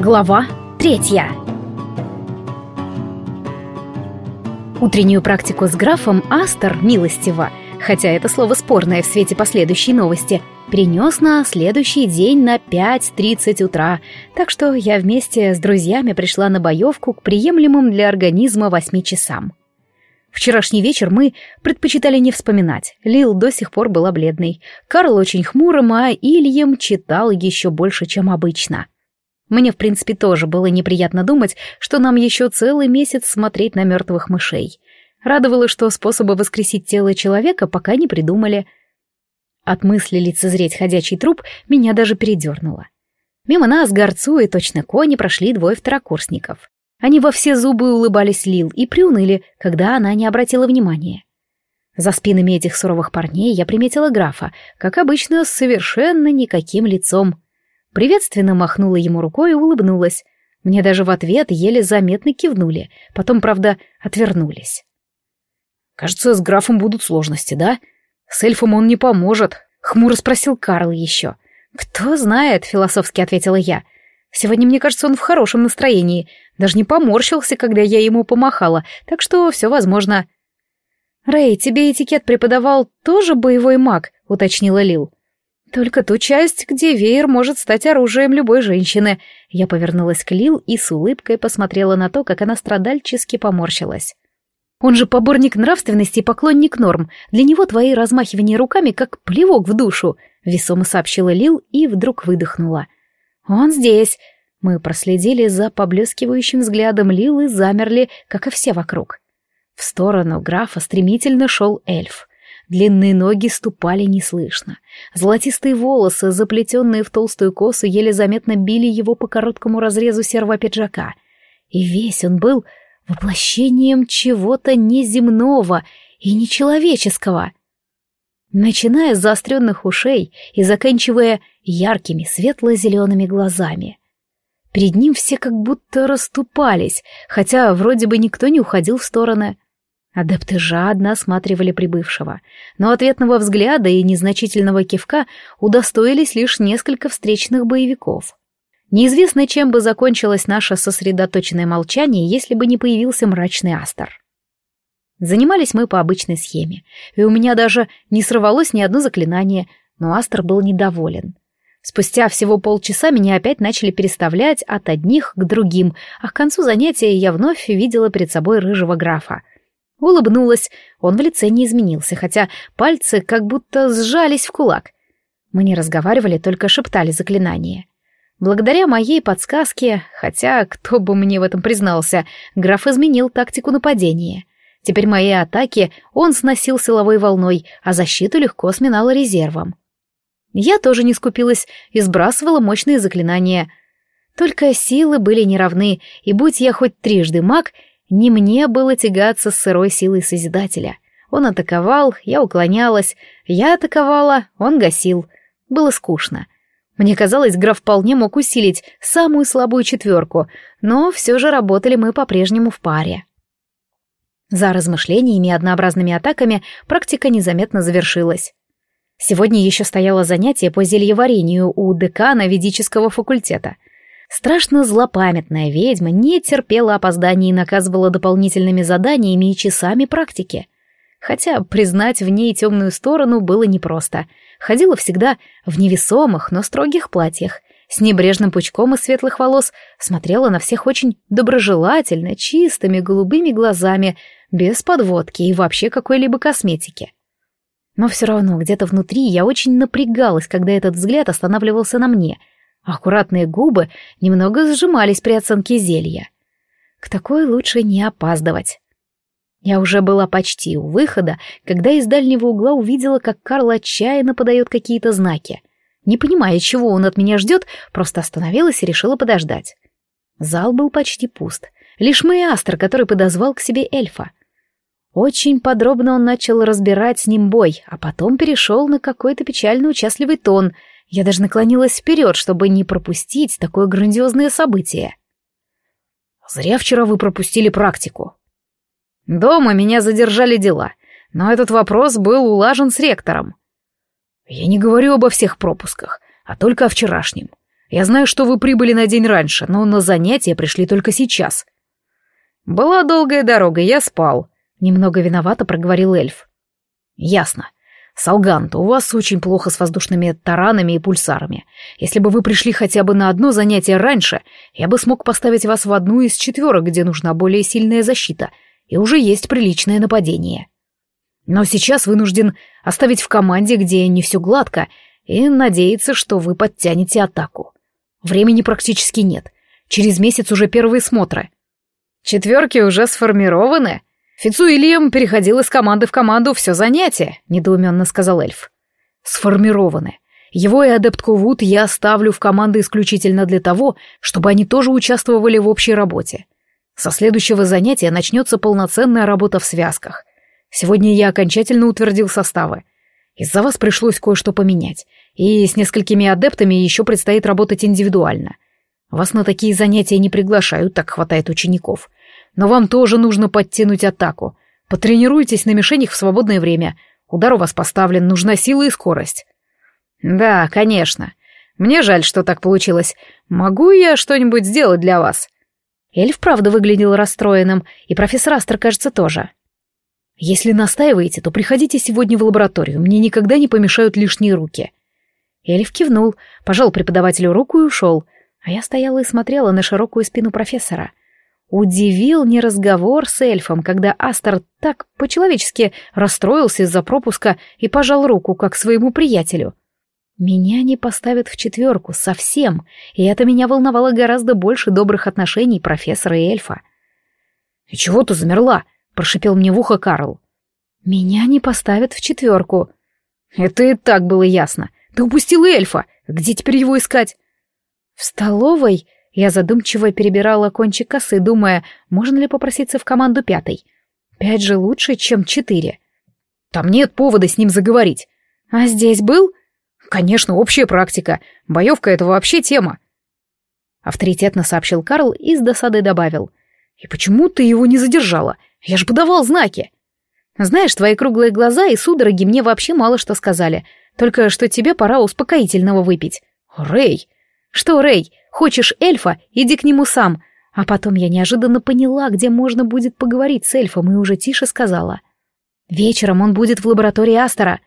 Глава третья Утреннюю практику с графом Астер милостиво, хотя это слово спорное в свете последующей новости, принес на следующий день на 5.30 утра, так что я вместе с друзьями пришла на боевку к приемлемым для организма 8 часам. Вчерашний вечер мы предпочитали не вспоминать. Лил до сих пор была бледной. Карл очень хмурым, а Ильям читал еще больше, чем обычно. Мне, в принципе, тоже было неприятно думать, что нам еще целый месяц смотреть на мертвых мышей. Радовало, что способа воскресить тело человека пока не придумали. От мысли лицезреть ходячий труп меня даже передернуло. Мимо нас, горцуя точно кони, прошли двое второкурсников. Они во все зубы улыбались Лил и приуныли, когда она не обратила внимания. За спинами этих суровых парней я приметила графа, как обычно, с совершенно никаким лицом. Приветственно махнула ему рукой и улыбнулась. Мне даже в ответ еле заметно кивнули, потом, правда, отвернулись. «Кажется, с графом будут сложности, да? С эльфом он не поможет», — хмуро спросил Карл еще. «Кто знает», — философски ответила я. «Сегодня, мне кажется, он в хорошем настроении. Даже не поморщился, когда я ему помахала, так что все возможно». «Рэй, тебе этикет преподавал тоже боевой маг?» — уточнила Лил. «Только ту часть, где веер может стать оружием любой женщины». Я повернулась к Лил и с улыбкой посмотрела на то, как она страдальчески поморщилась. «Он же поборник нравственности и поклонник норм. Для него твои размахивания руками как плевок в душу», — весомо сообщила Лил и вдруг выдохнула. «Он здесь». Мы проследили за поблескивающим взглядом Лил и замерли, как и все вокруг. В сторону графа стремительно шел эльф. Длинные ноги ступали неслышно. Золотистые волосы, заплетенные в толстую косу, еле заметно били его по короткому разрезу серого пиджака. И весь он был воплощением чего-то неземного и нечеловеческого. Начиная с заостренных ушей и заканчивая яркими светло-зелеными глазами. Перед ним все как будто расступались, хотя вроде бы никто не уходил в стороны. Адепты жадно осматривали прибывшего, но ответного взгляда и незначительного кивка удостоились лишь несколько встречных боевиков. Неизвестно, чем бы закончилось наше сосредоточенное молчание, если бы не появился мрачный Астер. Занимались мы по обычной схеме, и у меня даже не срывалось ни одно заклинание, но Астер был недоволен. Спустя всего полчаса меня опять начали переставлять от одних к другим, а к концу занятия я вновь видела перед собой рыжего графа — Улыбнулась, он в лице не изменился, хотя пальцы как будто сжались в кулак. Мы не разговаривали, только шептали заклинания. Благодаря моей подсказке, хотя кто бы мне в этом признался, граф изменил тактику нападения. Теперь мои атаки он сносил силовой волной, а защиту легко сминал резервом. Я тоже не скупилась и сбрасывала мощные заклинания. Только силы были неравны, и будь я хоть трижды маг, не мне было тягаться с сырой силой Созидателя. Он атаковал, я уклонялась, я атаковала, он гасил. Было скучно. Мне казалось, граф вполне мог усилить самую слабую четверку, но все же работали мы по-прежнему в паре. За размышлениями и однообразными атаками практика незаметно завершилась. Сегодня еще стояло занятие по зельеварению у декана ведического факультета — Страшно злопамятная ведьма не терпела опозданий и наказывала дополнительными заданиями и часами практики. Хотя признать в ней темную сторону было непросто. Ходила всегда в невесомых, но строгих платьях, с небрежным пучком из светлых волос, смотрела на всех очень доброжелательно, чистыми голубыми глазами, без подводки и вообще какой-либо косметики. Но все равно где-то внутри я очень напрягалась, когда этот взгляд останавливался на мне — Аккуратные губы немного сжимались при оценке зелья. К такой лучше не опаздывать. Я уже была почти у выхода, когда из дальнего угла увидела, как Карл отчаянно подает какие-то знаки. Не понимая, чего он от меня ждет, просто остановилась и решила подождать. Зал был почти пуст. Лишь мой астр, который подозвал к себе эльфа. Очень подробно он начал разбирать с ним бой, а потом перешел на какой-то печально участливый тон — я даже наклонилась вперед, чтобы не пропустить такое грандиозное событие. Зря вчера вы пропустили практику. Дома меня задержали дела, но этот вопрос был улажен с ректором. Я не говорю обо всех пропусках, а только о вчерашнем. Я знаю, что вы прибыли на день раньше, но на занятия пришли только сейчас». «Была долгая дорога, я спал», — немного виновато проговорил эльф. «Ясно. Салгант, у вас очень плохо с воздушными таранами и пульсарами. Если бы вы пришли хотя бы на одно занятие раньше, я бы смог поставить вас в одну из четверок, где нужна более сильная защита, и уже есть приличное нападение. Но сейчас вынужден оставить в команде, где не все гладко, и надеяться, что вы подтянете атаку. Времени практически нет. Через месяц уже первые смотры. Четверки уже сформированы, Фицу Ильям переходил из команды в команду все занятие, недоуменно сказал эльф. Сформированы. Его и адептку Вуд я оставлю в команды исключительно для того, чтобы они тоже участвовали в общей работе. Со следующего занятия начнется полноценная работа в связках. Сегодня я окончательно утвердил составы. Из-за вас пришлось кое-что поменять, и с несколькими адептами еще предстоит работать индивидуально. Вас на такие занятия не приглашают, так хватает учеников но вам тоже нужно подтянуть атаку. Потренируйтесь на мишенях в свободное время. Удар у вас поставлен, нужна сила и скорость. Да, конечно. Мне жаль, что так получилось. Могу я что-нибудь сделать для вас? Эльф правда выглядел расстроенным, и профессор Астер, кажется, тоже. Если настаиваете, то приходите сегодня в лабораторию, мне никогда не помешают лишние руки. Эльф кивнул, пожал преподавателю руку и ушел, а я стояла и смотрела на широкую спину профессора. Удивил не разговор с эльфом, когда Астер так по-человечески расстроился из-за пропуска и пожал руку, как своему приятелю. Меня не поставят в четверку совсем, и это меня волновало гораздо больше добрых отношений профессора и эльфа. «И чего ты замерла?» — прошипел мне в ухо Карл. «Меня не поставят в четверку». «Это и так было ясно. Ты упустил эльфа. Где теперь его искать?» «В столовой?» Я задумчиво перебирала кончик косы, думая, можно ли попроситься в команду пятой. Пять же лучше, чем четыре. Там нет повода с ним заговорить. А здесь был? Конечно, общая практика. Боевка — это вообще тема. Авторитетно сообщил Карл и с досадой добавил. И почему ты его не задержала? Я же подавал знаки. Знаешь, твои круглые глаза и судороги мне вообще мало что сказали. Только что тебе пора успокоительного выпить. Рэй! Что, Рэй, Хочешь эльфа, иди к нему сам. А потом я неожиданно поняла, где можно будет поговорить с эльфом, и уже тише сказала. Вечером он будет в лаборатории Астера.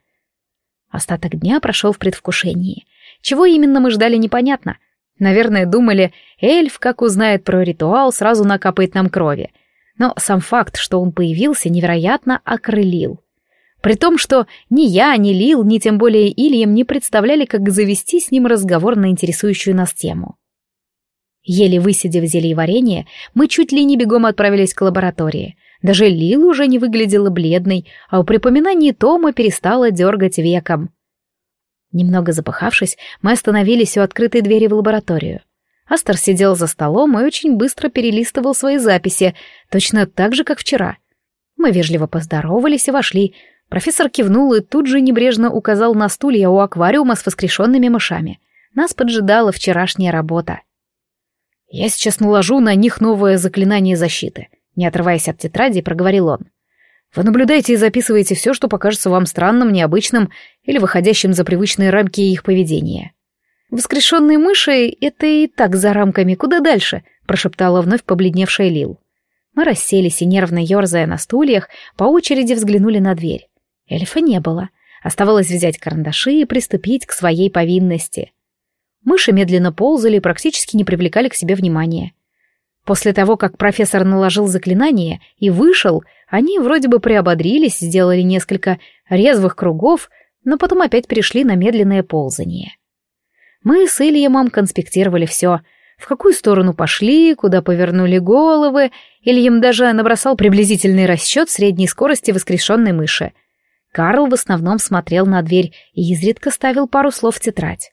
Остаток дня прошел в предвкушении. Чего именно мы ждали, непонятно. Наверное, думали, эльф, как узнает про ритуал, сразу накапает нам крови. Но сам факт, что он появился, невероятно окрылил. При том, что ни я, ни Лил, ни тем более Ильям не представляли, как завести с ним разговор на интересующую нас тему. Еле высидев зелье варенье, мы чуть ли не бегом отправились к лаборатории. Даже Лил уже не выглядела бледной, а у припоминаний Тома перестала дергать веком. Немного запыхавшись, мы остановились у открытой двери в лабораторию. Астер сидел за столом и очень быстро перелистывал свои записи, точно так же, как вчера. Мы вежливо поздоровались и вошли. Профессор кивнул и тут же небрежно указал на стулья у аквариума с воскрешенными мышами. Нас поджидала вчерашняя работа. «Я сейчас наложу на них новое заклинание защиты», — не отрываясь от тетради, проговорил он. «Вы наблюдаете и записываете все, что покажется вам странным, необычным или выходящим за привычные рамки их поведения». «Воскрешенные мыши — это и так за рамками, куда дальше?» — прошептала вновь побледневшая Лил. Мы расселись и, нервно ерзая на стульях, по очереди взглянули на дверь. Эльфа не было. Оставалось взять карандаши и приступить к своей повинности — Мыши медленно ползали и практически не привлекали к себе внимания. После того, как профессор наложил заклинание и вышел, они вроде бы приободрились, сделали несколько резвых кругов, но потом опять перешли на медленное ползание. Мы с Ильямом конспектировали все. В какую сторону пошли, куда повернули головы, Ильям даже набросал приблизительный расчет средней скорости воскрешенной мыши. Карл в основном смотрел на дверь и изредка ставил пару слов в тетрадь.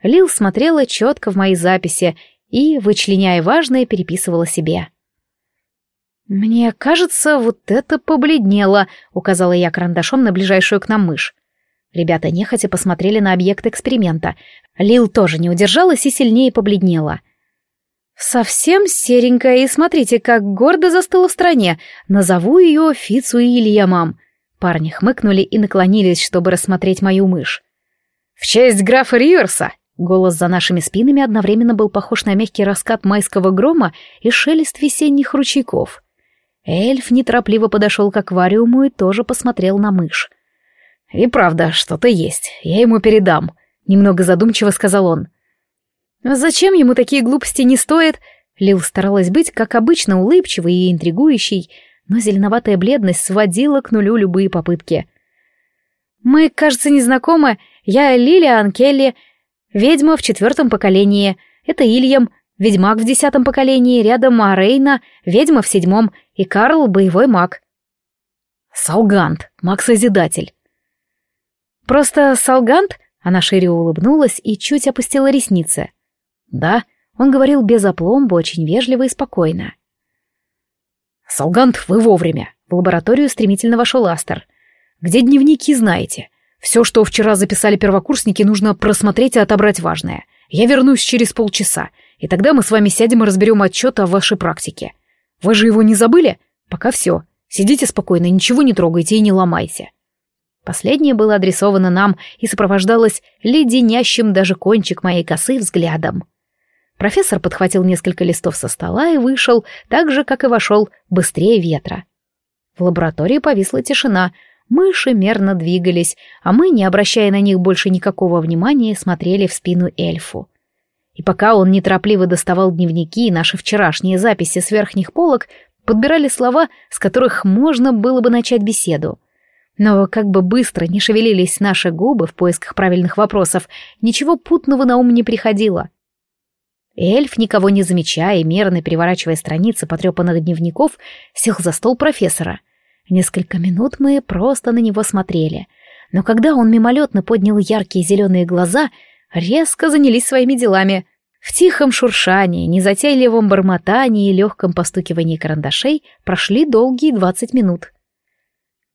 Лил смотрела четко в мои записи и, вычленяя важное, переписывала себе. «Мне кажется, вот это побледнело», — указала я карандашом на ближайшую к нам мышь. Ребята нехотя посмотрели на объект эксперимента. Лил тоже не удержалась и сильнее побледнела. «Совсем серенькая, и смотрите, как гордо застыла в стране. Назову ее Фицу и Ильямам». Парни хмыкнули и наклонились, чтобы рассмотреть мою мышь. «В честь графа Риверса!» Голос за нашими спинами одновременно был похож на мягкий раскат майского грома и шелест весенних ручейков. Эльф неторопливо подошел к аквариуму и тоже посмотрел на мышь. «И правда, что-то есть, я ему передам», — немного задумчиво сказал он. «Зачем ему такие глупости не стоит?» Лил старалась быть, как обычно, улыбчивой и интригующей, но зеленоватая бледность сводила к нулю любые попытки. «Мы, кажется, не знакомы. Я Лилиан Келли, ведьма в четвертом поколении. Это Ильям, ведьмак в десятом поколении, рядом Арейна, ведьма в седьмом, и Карл — боевой маг». «Салгант, маг-созидатель». «Просто Салгант?» — она шире улыбнулась и чуть опустила ресницы. «Да», — он говорил без опломба, очень вежливо и спокойно. «Салгант, вы вовремя!» В лабораторию стремительно вошел Астер. «Где дневники, знаете? Все, что вчера записали первокурсники, нужно просмотреть и отобрать важное. Я вернусь через полчаса, и тогда мы с вами сядем и разберем отчет о вашей практике. Вы же его не забыли? Пока все. Сидите спокойно, ничего не трогайте и не ломайте». Последнее было адресовано нам и сопровождалось леденящим даже кончик моей косы взглядом. Профессор подхватил несколько листов со стола и вышел, так же, как и вошел, быстрее ветра. В лаборатории повисла тишина, мыши мерно двигались, а мы, не обращая на них больше никакого внимания, смотрели в спину эльфу. И пока он неторопливо доставал дневники и наши вчерашние записи с верхних полок, подбирали слова, с которых можно было бы начать беседу. Но как бы быстро не шевелились наши губы в поисках правильных вопросов, ничего путного на ум не приходило — Эльф, никого не замечая и мерно переворачивая страницы потрепанных дневников, сел за стол профессора. Несколько минут мы просто на него смотрели. Но когда он мимолетно поднял яркие зеленые глаза, резко занялись своими делами. В тихом шуршании, незатейливом бормотании и легком постукивании карандашей прошли долгие двадцать минут.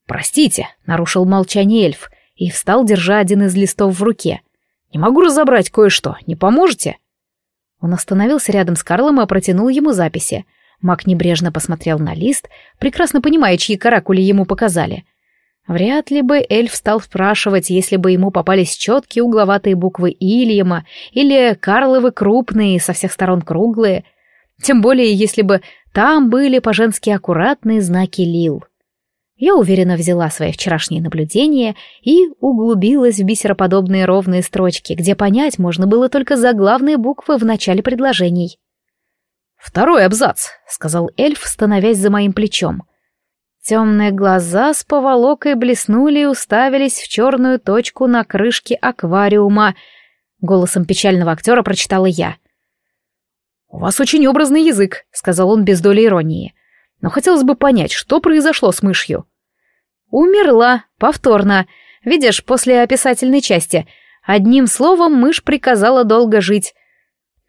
«Простите», — нарушил молчание эльф и встал, держа один из листов в руке. «Не могу разобрать кое-что. Не поможете?» Он остановился рядом с Карлом и протянул ему записи. Мак небрежно посмотрел на лист, прекрасно понимая, чьи каракули ему показали. Вряд ли бы эльф стал спрашивать, если бы ему попались четкие угловатые буквы Ильяма или Карловы крупные, со всех сторон круглые. Тем более, если бы там были по-женски аккуратные знаки Лил. Я уверенно взяла свои вчерашние наблюдения и углубилась в бисероподобные ровные строчки, где понять можно было только заглавные буквы в начале предложений. «Второй абзац», — сказал эльф, становясь за моим плечом. Темные глаза с поволокой блеснули и уставились в черную точку на крышке аквариума. Голосом печального актера прочитала я. «У вас очень образный язык», — сказал он без доли иронии. «Но хотелось бы понять, что произошло с мышью». Умерла, повторно. Видишь, после описательной части. Одним словом, мышь приказала долго жить.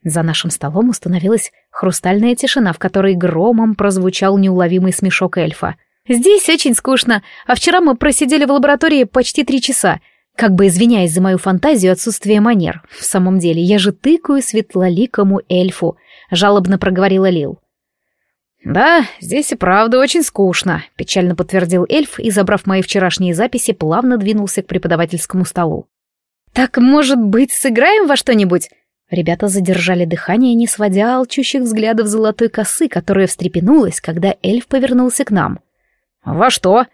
За нашим столом установилась хрустальная тишина, в которой громом прозвучал неуловимый смешок эльфа. «Здесь очень скучно, а вчера мы просидели в лаборатории почти три часа, как бы извиняясь за мою фантазию отсутствие манер. В самом деле, я же тыкаю светлоликому эльфу», — жалобно проговорила Лил. «Да, здесь и правда очень скучно», — печально подтвердил эльф и, забрав мои вчерашние записи, плавно двинулся к преподавательскому столу. «Так, может быть, сыграем во что-нибудь?» Ребята задержали дыхание, не сводя алчущих взглядов золотой косы, которая встрепенулась, когда эльф повернулся к нам. «Во что?»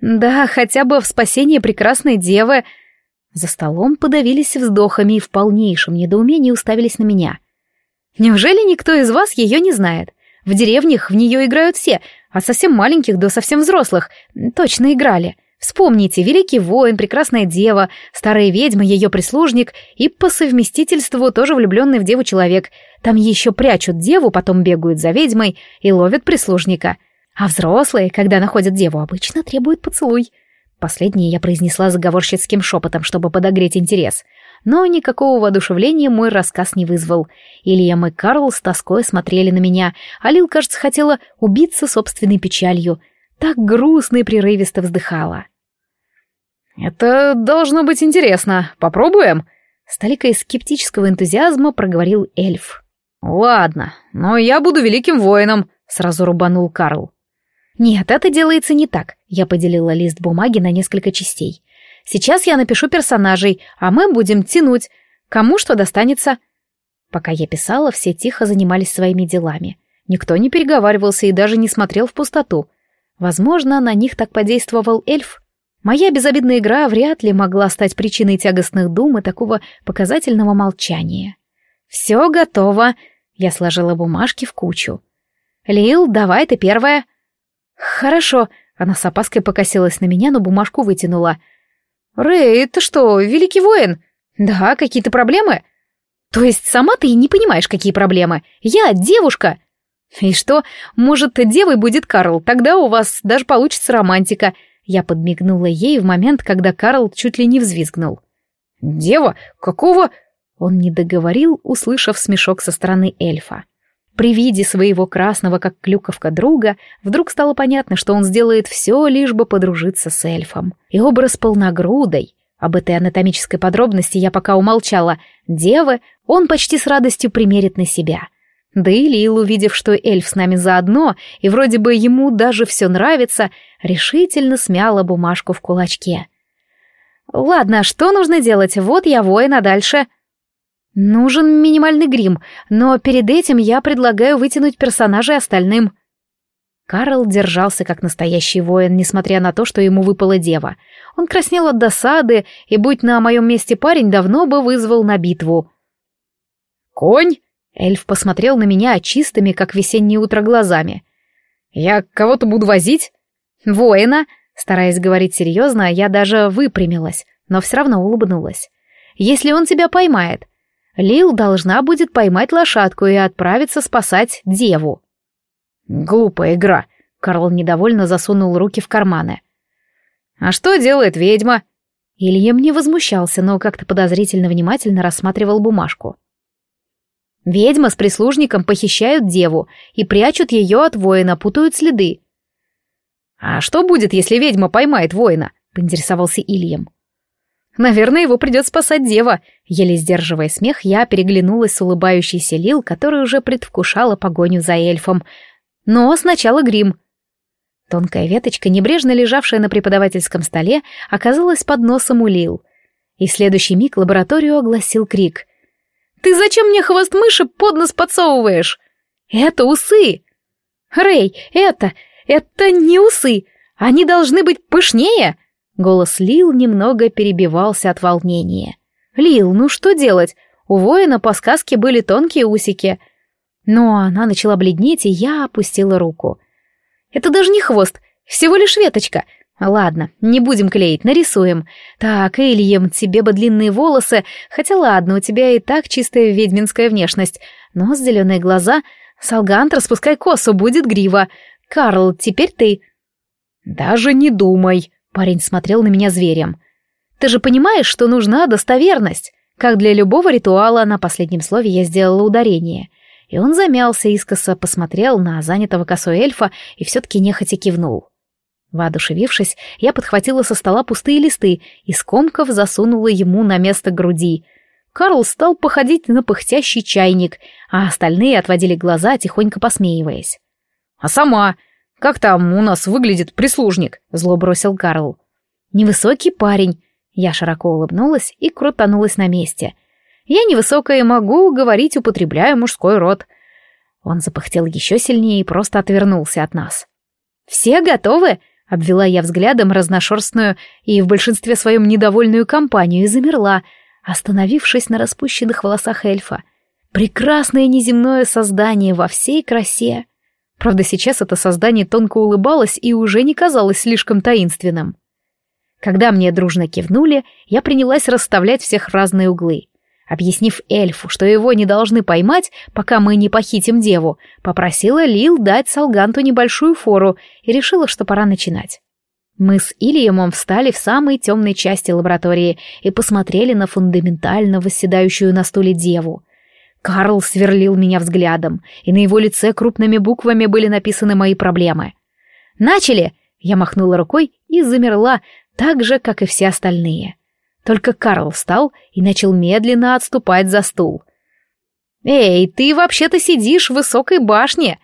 «Да, хотя бы в спасение прекрасной девы...» За столом подавились вздохами и в полнейшем недоумении уставились на меня. «Неужели никто из вас ее не знает? В деревнях в нее играют все, от совсем маленьких до совсем взрослых. Точно играли. Вспомните, великий воин, прекрасная дева, старая ведьма, ее прислужник и по совместительству тоже влюбленный в деву человек. Там еще прячут деву, потом бегают за ведьмой и ловят прислужника. А взрослые, когда находят деву, обычно требуют поцелуй. Последнее я произнесла заговорщицким шепотом, чтобы подогреть интерес — но никакого воодушевления мой рассказ не вызвал. Ильям и Карл с тоской смотрели на меня, а Лил, кажется, хотела убиться собственной печалью. Так грустно и прерывисто вздыхала. «Это должно быть интересно. Попробуем?» С толикой скептического энтузиазма проговорил эльф. «Ладно, но я буду великим воином», — сразу рубанул Карл. «Нет, это делается не так», — я поделила лист бумаги на несколько частей. Сейчас я напишу персонажей, а мы будем тянуть. Кому что достанется?» Пока я писала, все тихо занимались своими делами. Никто не переговаривался и даже не смотрел в пустоту. Возможно, на них так подействовал эльф. Моя безобидная игра вряд ли могла стать причиной тягостных дум и такого показательного молчания. «Все готово», — я сложила бумажки в кучу. «Лил, давай ты первая». «Хорошо», — она с опаской покосилась на меня, но бумажку вытянула. «Рэй, ты что, великий воин?» «Да, какие-то проблемы?» «То есть сама ты и не понимаешь, какие проблемы? Я девушка!» «И что, может, девой будет Карл, тогда у вас даже получится романтика». Я подмигнула ей в момент, когда Карл чуть ли не взвизгнул. «Дева? Какого?» Он не договорил, услышав смешок со стороны эльфа. При виде своего красного, как клюковка, друга, вдруг стало понятно, что он сделает все, лишь бы подружиться с эльфом. И образ полногрудой, об этой анатомической подробности я пока умолчала, девы он почти с радостью примерит на себя. Да и Лил, увидев, что эльф с нами заодно, и вроде бы ему даже все нравится, решительно смяла бумажку в кулачке. «Ладно, что нужно делать? Вот я воин, а дальше...» «Нужен минимальный грим, но перед этим я предлагаю вытянуть персонажей остальным». Карл держался как настоящий воин, несмотря на то, что ему выпала дева. Он краснел от досады, и, будь на моем месте парень, давно бы вызвал на битву. «Конь?» — эльф посмотрел на меня чистыми, как весеннее утро, глазами. «Я кого-то буду возить?» «Воина?» Стараясь говорить серьезно, я даже выпрямилась, но все равно улыбнулась. «Если он тебя поймает, Лил должна будет поймать лошадку и отправиться спасать деву». «Глупая игра», — Карл недовольно засунул руки в карманы. «А что делает ведьма?» Ильям не возмущался, но как-то подозрительно внимательно рассматривал бумажку. Ведьма с прислужником похищают деву и прячут ее от воина, путают следы. «А что будет, если ведьма поймает воина?» — поинтересовался Ильям. «Наверное, его придет спасать дева». Еле сдерживая смех, я переглянулась с улыбающейся Лил, которая уже предвкушала погоню за эльфом. Но сначала грим. Тонкая веточка, небрежно лежавшая на преподавательском столе, оказалась под носом у Лил. И в следующий миг лабораторию огласил крик. «Ты зачем мне хвост мыши под нос подсовываешь?» «Это усы!» «Рэй, это... это не усы! Они должны быть пышнее!» Голос Лил немного перебивался от волнения. «Лил, ну что делать? У воина по сказке были тонкие усики». Но она начала бледнеть, и я опустила руку. «Это даже не хвост, всего лишь веточка. Ладно, не будем клеить, нарисуем. Так, Ильям, тебе бы длинные волосы, хотя ладно, у тебя и так чистая ведьминская внешность, но с зеленые глаза. Салгант, распускай косу, будет грива. Карл, теперь ты». «Даже не думай», — парень смотрел на меня зверем. «Ты же понимаешь, что нужна достоверность?» Как для любого ритуала, на последнем слове я сделала ударение — и он замялся искоса, посмотрел на занятого косой эльфа и все-таки нехотя кивнул. Воодушевившись, я подхватила со стола пустые листы и скомков засунула ему на место груди. Карл стал походить на пыхтящий чайник, а остальные отводили глаза, тихонько посмеиваясь. «А сама? Как там у нас выглядит прислужник?» — зло бросил Карл. «Невысокий парень». Я широко улыбнулась и крутанулась на месте. Я невысокая могу говорить, употребляя мужской род. Он запыхтел еще сильнее и просто отвернулся от нас. «Все готовы?» — обвела я взглядом разношерстную и в большинстве своем недовольную компанию и замерла, остановившись на распущенных волосах эльфа. Прекрасное неземное создание во всей красе. Правда, сейчас это создание тонко улыбалось и уже не казалось слишком таинственным. Когда мне дружно кивнули, я принялась расставлять всех разные углы. Объяснив эльфу, что его не должны поймать, пока мы не похитим деву, попросила Лил дать Салганту небольшую фору и решила, что пора начинать. Мы с Ильямом встали в самой темной части лаборатории и посмотрели на фундаментально восседающую на стуле деву. Карл сверлил меня взглядом, и на его лице крупными буквами были написаны мои проблемы. «Начали!» — я махнула рукой и замерла, так же, как и все остальные. Только Карл встал и начал медленно отступать за стул. «Эй, ты вообще-то сидишь в высокой башне!»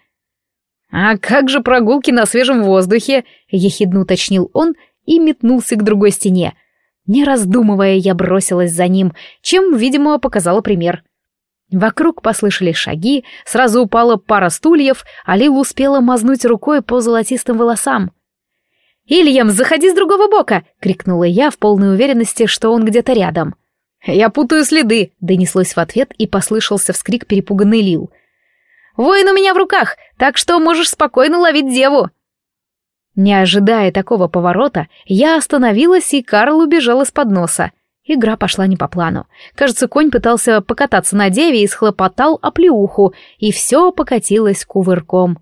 «А как же прогулки на свежем воздухе?» — ехидно уточнил он и метнулся к другой стене. Не раздумывая, я бросилась за ним, чем, видимо, показала пример. Вокруг послышались шаги, сразу упала пара стульев, а Лил успела мазнуть рукой по золотистым волосам. «Ильям, заходи с другого бока!» — крикнула я в полной уверенности, что он где-то рядом. «Я путаю следы!» — донеслось в ответ и послышался вскрик перепуганный Лил. «Воин у меня в руках, так что можешь спокойно ловить деву!» Не ожидая такого поворота, я остановилась, и Карл убежал из-под носа. Игра пошла не по плану. Кажется, конь пытался покататься на деве и схлопотал оплеуху, и все покатилось кувырком.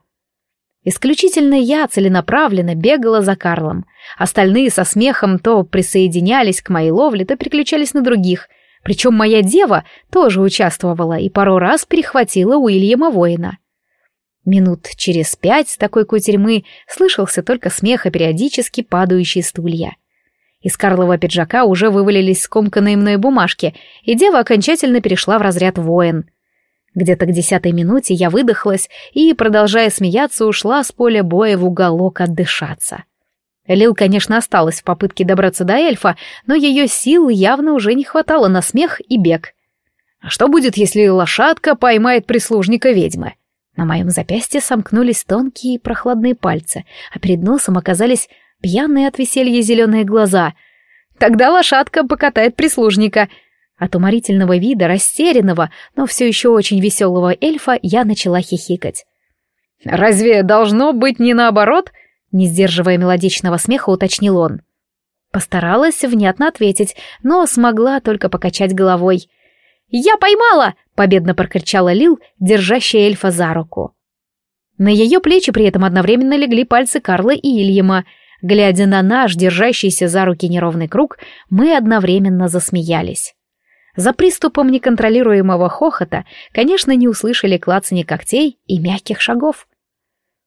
Исключительно я целенаправленно бегала за Карлом. Остальные со смехом то присоединялись к моей ловле, то переключались на других. Причем моя дева тоже участвовала и пару раз перехватила Уильяма воина. Минут через пять такой кутерьмы слышался только смех и периодически падающие стулья. Из Карлова пиджака уже вывалились скомканные мной бумажки, и дева окончательно перешла в разряд воин. Где-то к десятой минуте я выдохлась и, продолжая смеяться, ушла с поля боя в уголок отдышаться. Лил, конечно, осталась в попытке добраться до эльфа, но ее сил явно уже не хватало на смех и бег. А что будет, если лошадка поймает прислужника ведьмы? На моем запястье сомкнулись тонкие прохладные пальцы, а перед носом оказались пьяные от веселья зеленые глаза. Тогда лошадка покатает прислужника. От уморительного вида, растерянного, но все еще очень веселого эльфа я начала хихикать. «Разве должно быть не наоборот?» Не сдерживая мелодичного смеха, уточнил он. Постаралась внятно ответить, но смогла только покачать головой. «Я поймала!» — победно прокричала Лил, держащая эльфа за руку. На ее плечи при этом одновременно легли пальцы Карла и Ильяма. Глядя на наш, держащийся за руки неровный круг, мы одновременно засмеялись. За приступом неконтролируемого хохота, конечно, не услышали клацания когтей и мягких шагов.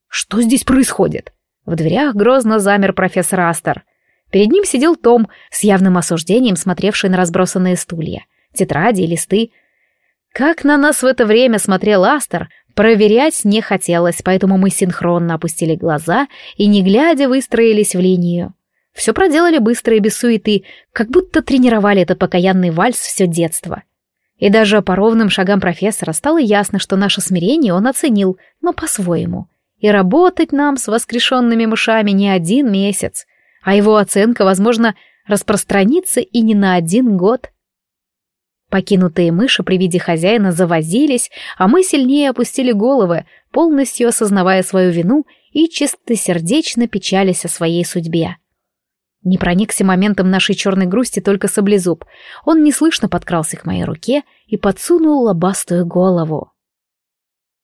«Что здесь происходит?» В дверях грозно замер профессор Астер. Перед ним сидел Том, с явным осуждением смотревший на разбросанные стулья, тетради и листы. Как на нас в это время смотрел Астер, проверять не хотелось, поэтому мы синхронно опустили глаза и, не глядя, выстроились в линию. Все проделали быстро и без суеты, как будто тренировали этот покаянный вальс все детство. И даже по ровным шагам профессора стало ясно, что наше смирение он оценил, но по-своему. И работать нам с воскрешенными мышами не один месяц, а его оценка, возможно, распространится и не на один год. Покинутые мыши при виде хозяина завозились, а мы сильнее опустили головы, полностью осознавая свою вину и чистосердечно печались о своей судьбе. Не проникся моментом нашей черной грусти только саблезуб. Он неслышно подкрался к моей руке и подсунул лобастую голову.